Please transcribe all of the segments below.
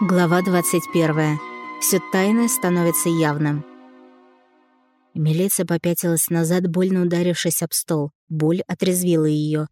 Глава 21. Все тайное становится явным. Милиция попятилась назад, больно ударившись об стол. Боль отрезвила ее.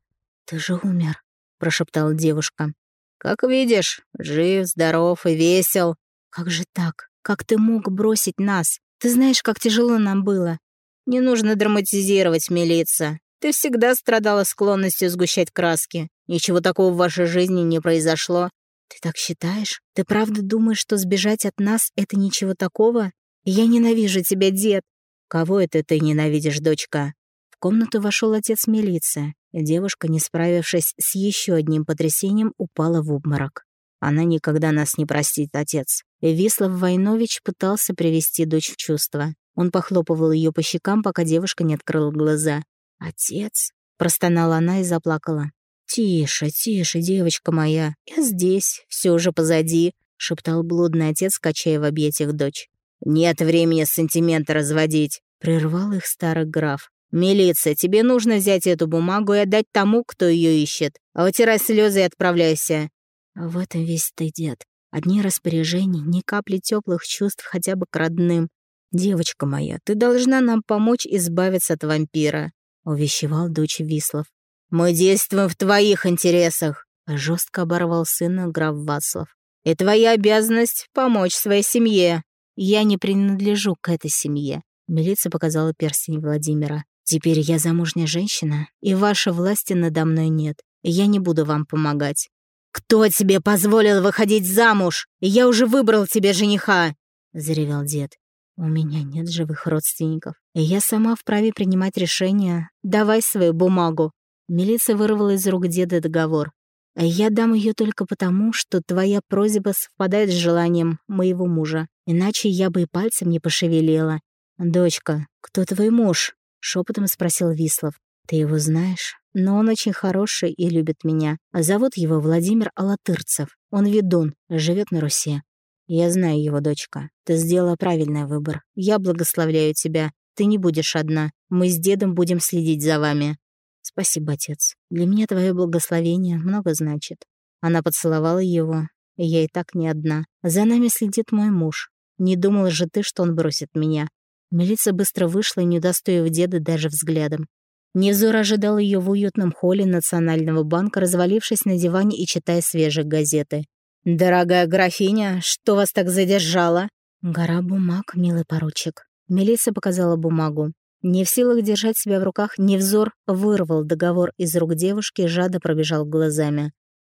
«Ты же умер», — прошептала девушка. «Как видишь, жив, здоров и весел». «Как же так? Как ты мог бросить нас? Ты знаешь, как тяжело нам было». «Не нужно драматизировать, милиция. Ты всегда страдала склонностью сгущать краски. Ничего такого в вашей жизни не произошло. «Ты так считаешь? Ты правда думаешь, что сбежать от нас — это ничего такого? Я ненавижу тебя, дед!» «Кого это ты ненавидишь, дочка?» В комнату вошел отец милиции. Девушка, не справившись с еще одним потрясением, упала в обморок. «Она никогда нас не простит, отец». Вислав Войнович пытался привести дочь в чувство. Он похлопывал ее по щекам, пока девушка не открыла глаза. «Отец?» — простонала она и заплакала. «Тише, тише, девочка моя, я здесь, все уже позади», — шептал блудный отец, качая в объятиях дочь. «Нет времени сантименты разводить», — прервал их старый граф. «Милиция, тебе нужно взять эту бумагу и отдать тому, кто ее ищет. А вытирай слезы и отправляйся». В этом весь ты, дед. Одни распоряжения, ни капли теплых чувств хотя бы к родным. «Девочка моя, ты должна нам помочь избавиться от вампира», — увещевал дочь Вислов. «Мы действуем в твоих интересах», — жестко оборвал сына граф Вацлав. «И твоя обязанность — помочь своей семье». «Я не принадлежу к этой семье», — милиция показала перстень Владимира. «Теперь я замужняя женщина, и вашей власти надо мной нет. Я не буду вам помогать». «Кто тебе позволил выходить замуж? Я уже выбрал тебе жениха!» — заревел дед. «У меня нет живых родственников, я сама вправе принимать решения. Давай свою бумагу». Милиция вырвала из рук деда договор. «Я дам ее только потому, что твоя просьба совпадает с желанием моего мужа. Иначе я бы и пальцем не пошевелила». «Дочка, кто твой муж?» — шепотом спросил Вислов. «Ты его знаешь? Но он очень хороший и любит меня. Зовут его Владимир Алатырцев. Он ведун, живет на Руси. Я знаю его, дочка. Ты сделала правильный выбор. Я благословляю тебя. Ты не будешь одна. Мы с дедом будем следить за вами. «Спасибо, отец. Для меня твое благословение много значит». Она поцеловала его, я и так не одна. За нами следит мой муж. Не думала же ты, что он бросит меня. Милиция быстро вышла, не удостоив деда даже взглядом. Невзор ожидал ее в уютном холле Национального банка, развалившись на диване и читая свежие газеты. «Дорогая графиня, что вас так задержало?» «Гора бумаг, милый поручик». Милиция показала бумагу. Не в силах держать себя в руках, Невзор вырвал договор из рук девушки и жадно пробежал глазами.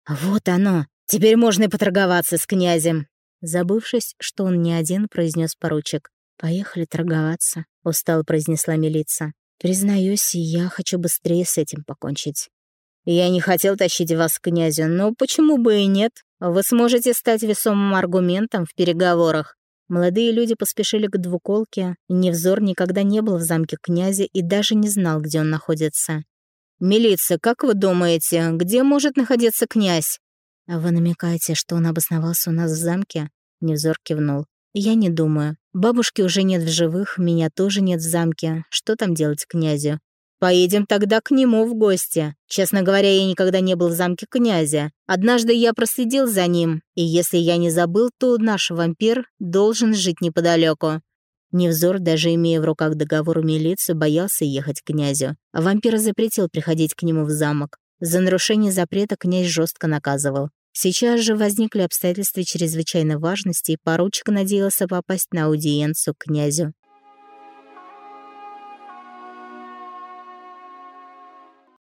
«Вот оно! Теперь можно и поторговаться с князем!» Забывшись, что он не один, произнес поручик. «Поехали торговаться», — устал произнесла милиция. «Признаюсь, я хочу быстрее с этим покончить». «Я не хотел тащить вас к князю, но почему бы и нет? Вы сможете стать весомым аргументом в переговорах. Молодые люди поспешили к двуколке, Невзор никогда не был в замке князя и даже не знал, где он находится. «Милиция, как вы думаете, где может находиться князь?» «А «Вы намекаете, что он обосновался у нас в замке?» Невзор кивнул. «Я не думаю. Бабушки уже нет в живых, меня тоже нет в замке. Что там делать князю? Поедем тогда к нему в гости. Честно говоря, я никогда не был в замке князя. Однажды я проследил за ним, и если я не забыл, то наш вампир должен жить неподалеку. Невзор, даже имея в руках договор милицию, боялся ехать к князю. А вампир запретил приходить к нему в замок. За нарушение запрета князь жестко наказывал. Сейчас же возникли обстоятельства чрезвычайной важности, и поручик надеялся попасть на аудиенцию к князю.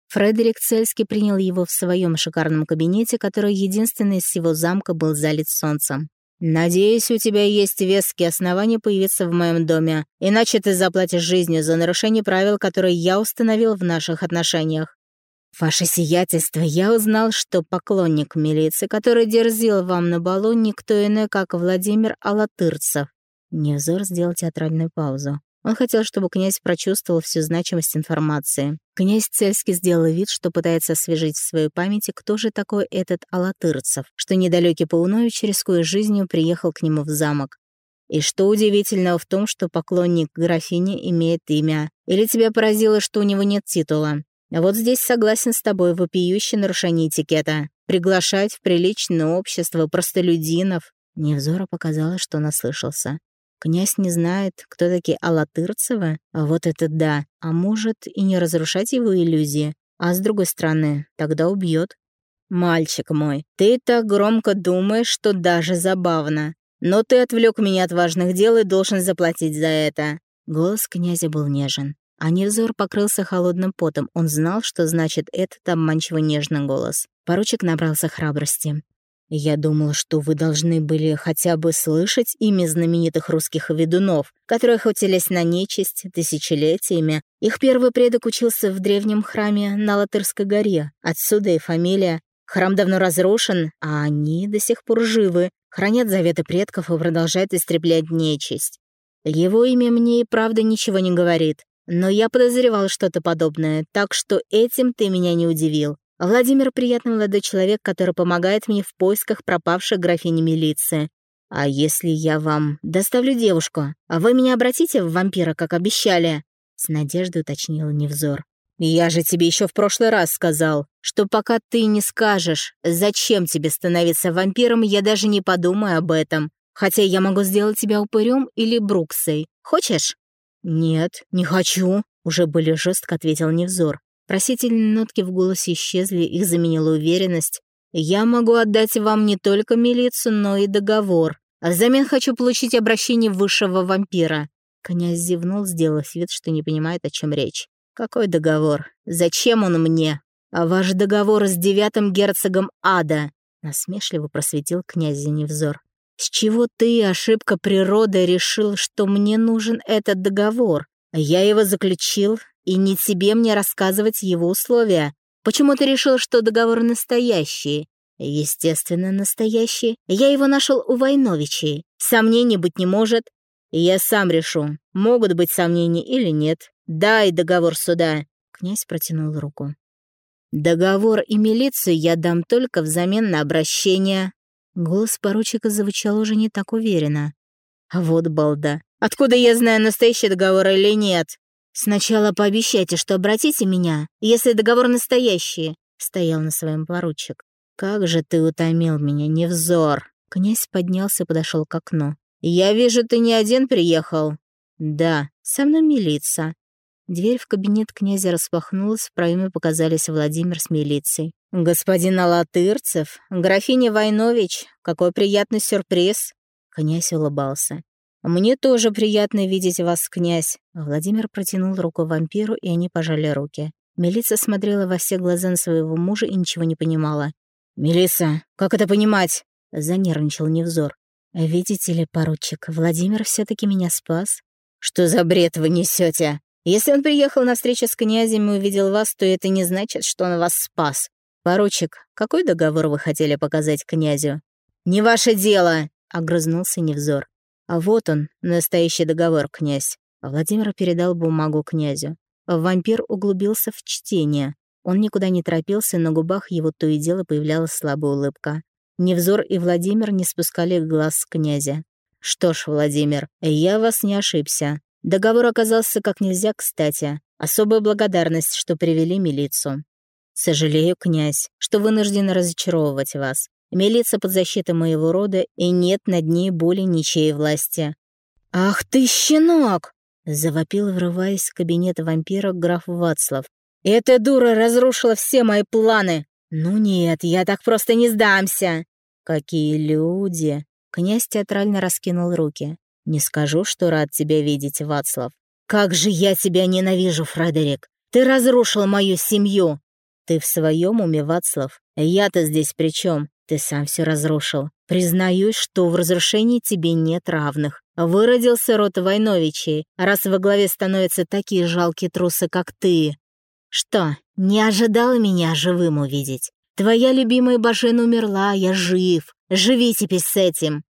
Фредерик Цельский принял его в своем шикарном кабинете, который единственный из всего замка был залит солнцем. «Надеюсь, у тебя есть веские основания появиться в моем доме, иначе ты заплатишь жизнью за нарушение правил, которые я установил в наших отношениях. Ваше сиятельство, я узнал, что поклонник милиции, который дерзил вам на балу, никто иной, как Владимир Алатырцев». Невзор сделал театральную паузу. Он хотел, чтобы князь прочувствовал всю значимость информации. Князь Цельский сделал вид, что пытается освежить в своей памяти, кто же такой этот Алатырцев, что недалекий Паунович, рискуя жизнью, приехал к нему в замок. И что удивительного в том, что поклонник графини имеет имя? Или тебя поразило, что у него нет титула? Вот здесь согласен с тобой вопиющее нарушение этикета. Приглашать в приличное общество простолюдинов Невзора показалось, что наслышался. Князь не знает, кто такие Алатырцевы? А вот это да. А может, и не разрушать его иллюзии. А с другой стороны, тогда убьет. «Мальчик мой, ты так громко думаешь, что даже забавно. Но ты отвлек меня от важных дел и должен заплатить за это». Голос князя был нежен. А невзор покрылся холодным потом. Он знал, что значит этот обманчиво нежный голос. Поручик набрался храбрости. «Я думал, что вы должны были хотя бы слышать имя знаменитых русских ведунов, которые охотились на нечисть тысячелетиями. Их первый предок учился в древнем храме на Латырской горе. Отсюда и фамилия. Храм давно разрушен, а они до сих пор живы, хранят заветы предков и продолжают истреблять нечисть. Его имя мне и правда ничего не говорит, но я подозревал что-то подобное, так что этим ты меня не удивил. Владимир — приятный молодой человек, который помогает мне в поисках пропавшей графини милиции. А если я вам доставлю девушку, а вы меня обратите в вампира, как обещали?» С надеждой уточнил Невзор. «Я же тебе еще в прошлый раз сказал, что пока ты не скажешь, зачем тебе становиться вампиром, я даже не подумаю об этом. Хотя я могу сделать тебя упырем или бруксой. Хочешь?» «Нет, не хочу», — уже более жестко ответил Невзор. Просительные нотки в голосе исчезли, их заменила уверенность. «Я могу отдать вам не только милицию, но и договор. А взамен хочу получить обращение высшего вампира». Князь зевнул, сделав вид, что не понимает, о чем речь. «Какой договор? Зачем он мне? А ваш договор с девятым герцогом ада?» Насмешливо просветил князь Зеневзор. «С чего ты, ошибка природы, решил, что мне нужен этот договор? Я его заключил, и не тебе мне рассказывать его условия. Почему ты решил, что договор настоящий?» «Естественно, настоящий. Я его нашел у Войновичей. Сомнений быть не может. Я сам решу, могут быть сомнения или нет. «Дай договор сюда!» Князь протянул руку. «Договор и милицию я дам только взамен на обращение». Голос поручика звучал уже не так уверенно. «Вот балда. Откуда я знаю, настоящий договор или нет?» «Сначала пообещайте, что обратите меня, если договор настоящий», — стоял на своем поручик. «Как же ты утомил меня, невзор!» Князь поднялся и подошел к окну. «Я вижу, ты не один приехал». «Да, со мной милиция. Дверь в кабинет князя распахнулась, в проеме показались Владимир с милицией. «Господин Алатырцев, графиня Войнович, какой приятный сюрприз!» Князь улыбался. «Мне тоже приятно видеть вас, князь!» Владимир протянул руку вампиру, и они пожали руки. Милиция смотрела во все глаза на своего мужа и ничего не понимала. «Мелисса, как это понимать?» — занервничал Невзор. «Видите ли, поручик, Владимир все таки меня спас». «Что за бред вы несете? Если он приехал на встречу с князем и увидел вас, то это не значит, что он вас спас. Поручик, какой договор вы хотели показать князю? Не ваше дело, огрызнулся Невзор. А вот он, настоящий договор, князь. Владимир передал бумагу князю. Вампир углубился в чтение. Он никуда не торопился, на губах его то и дело появлялась слабая улыбка. Невзор и Владимир не спускали глаз с князя. «Что ж, Владимир, я вас не ошибся. Договор оказался как нельзя кстати. Особая благодарность, что привели милицию. Сожалею, князь, что вынужден разочаровывать вас. Милиция под защитой моего рода, и нет над ней более ничьей власти. «Ах ты, щенок!» — завопил, врываясь в кабинет вампира граф Вацлав. «Эта дура разрушила все мои планы! Ну нет, я так просто не сдамся!» «Какие люди!» Князь театрально раскинул руки. «Не скажу, что рад тебя видеть, Вацлав. Как же я тебя ненавижу, Фредерик! Ты разрушил мою семью!» «Ты в своем уме, Вацлав? Я-то здесь при чем? Ты сам все разрушил. Признаюсь, что в разрушении тебе нет равных. Выродился род Войновичей, раз во главе становятся такие жалкие трусы, как ты. Что, не ожидала меня живым увидеть? Твоя любимая Бажен умерла, я жив. Живи теперь с этим.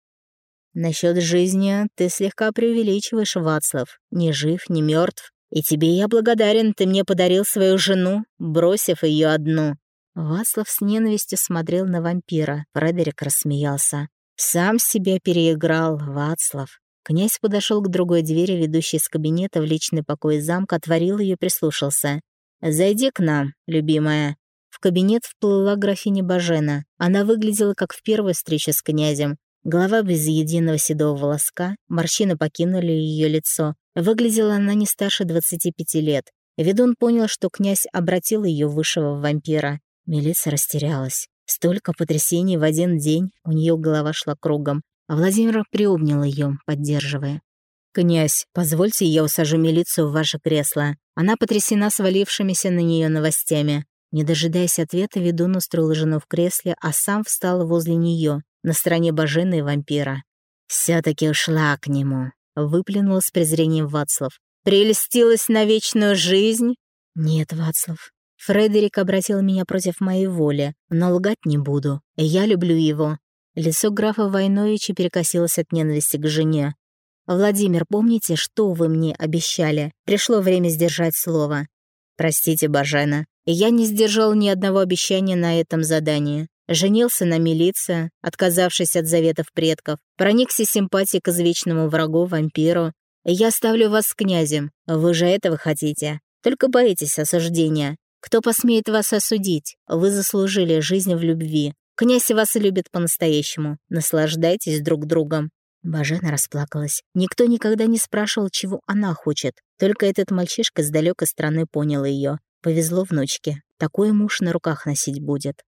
Насчет жизни ты слегка преувеличиваешь, Вацлав. Ни жив, ни мертв. И тебе я благодарен, ты мне подарил свою жену, бросив ее одну». Вацлав с ненавистью смотрел на вампира. Фредерик рассмеялся. «Сам себя переиграл, Вацлав». Князь подошел к другой двери, ведущей из кабинета в личный покой замка, отворил ее и прислушался. «Зайди к нам, любимая». В кабинет вплыла графиня Бажена. Она выглядела как в первой встрече с князем. Голова без единого седого волоска, морщины покинули ее лицо. Выглядела она не старше 25 лет. Ведун понял, что князь обратил ее высшего в вампира. Милиция растерялась. Столько потрясений в один день, у нее голова шла кругом. А Владимир приобнял ее, поддерживая. «Князь, позвольте, я усажу милицию в ваше кресло». Она потрясена свалившимися на нее новостями. Не дожидаясь ответа, ведун устроил жену в кресле, а сам встал возле нее, на стороне божины и вампира. «Все-таки ушла к нему», — выплюнул с презрением Вацлав. «Прельстилась на вечную жизнь?» «Нет, Вацлав. Фредерик обратил меня против моей воли, но лгать не буду. Я люблю его». Лицо графа Войновича перекосилось от ненависти к жене. «Владимир, помните, что вы мне обещали? Пришло время сдержать слово». «Простите, Бажена, я не сдержал ни одного обещания на этом задании. Женился на милиции, отказавшись от заветов предков, проникся симпатией к извечному врагу, вампиру. Я ставлю вас с князем, вы же этого хотите. Только боитесь осуждения. Кто посмеет вас осудить? Вы заслужили жизнь в любви. Князь вас любит по-настоящему. Наслаждайтесь друг другом. Бажена расплакалась. Никто никогда не спрашивал, чего она хочет. Только этот мальчишка с далекой страны понял ее. Повезло внучке. Такой муж на руках носить будет.